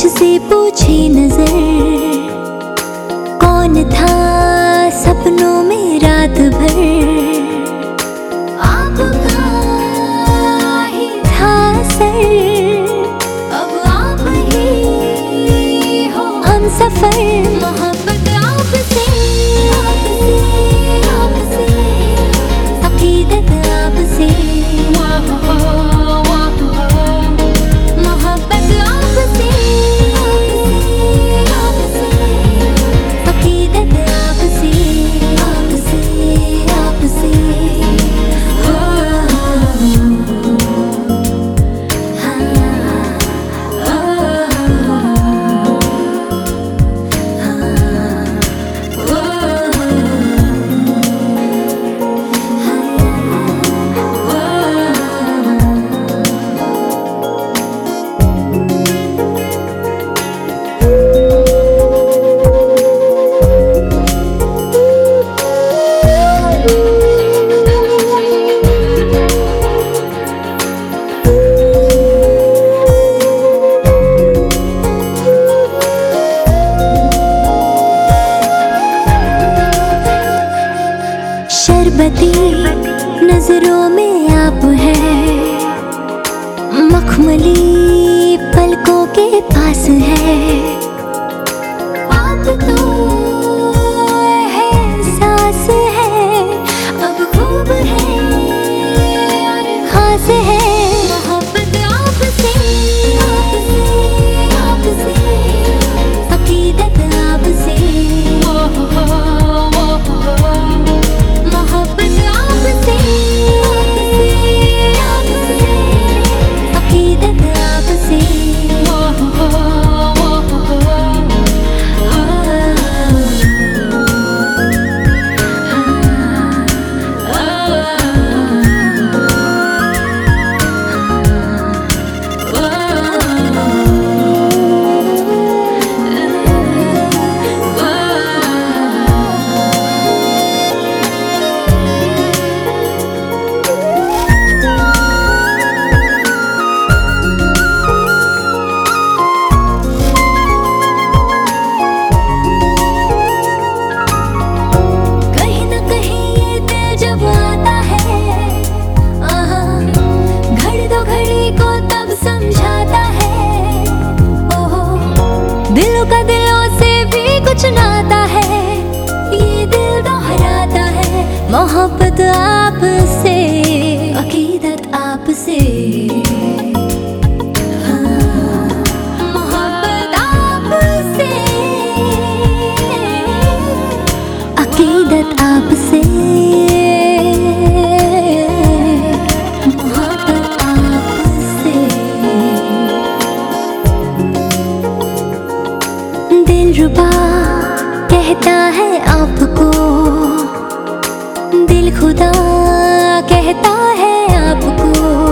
కొంచెంసేపు शरबती नज़रों में आप हैं। मखमली पलकों के पास है। दिलों का दिलों से भी कुछ नाता है ये दिल दोहराता है मोहब्बत आपसे अकीदत आपसे। हाँ, आपसे। दिल रुबा कहता है आपको। दिल खुदा कहता है आपको।